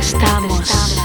estamos.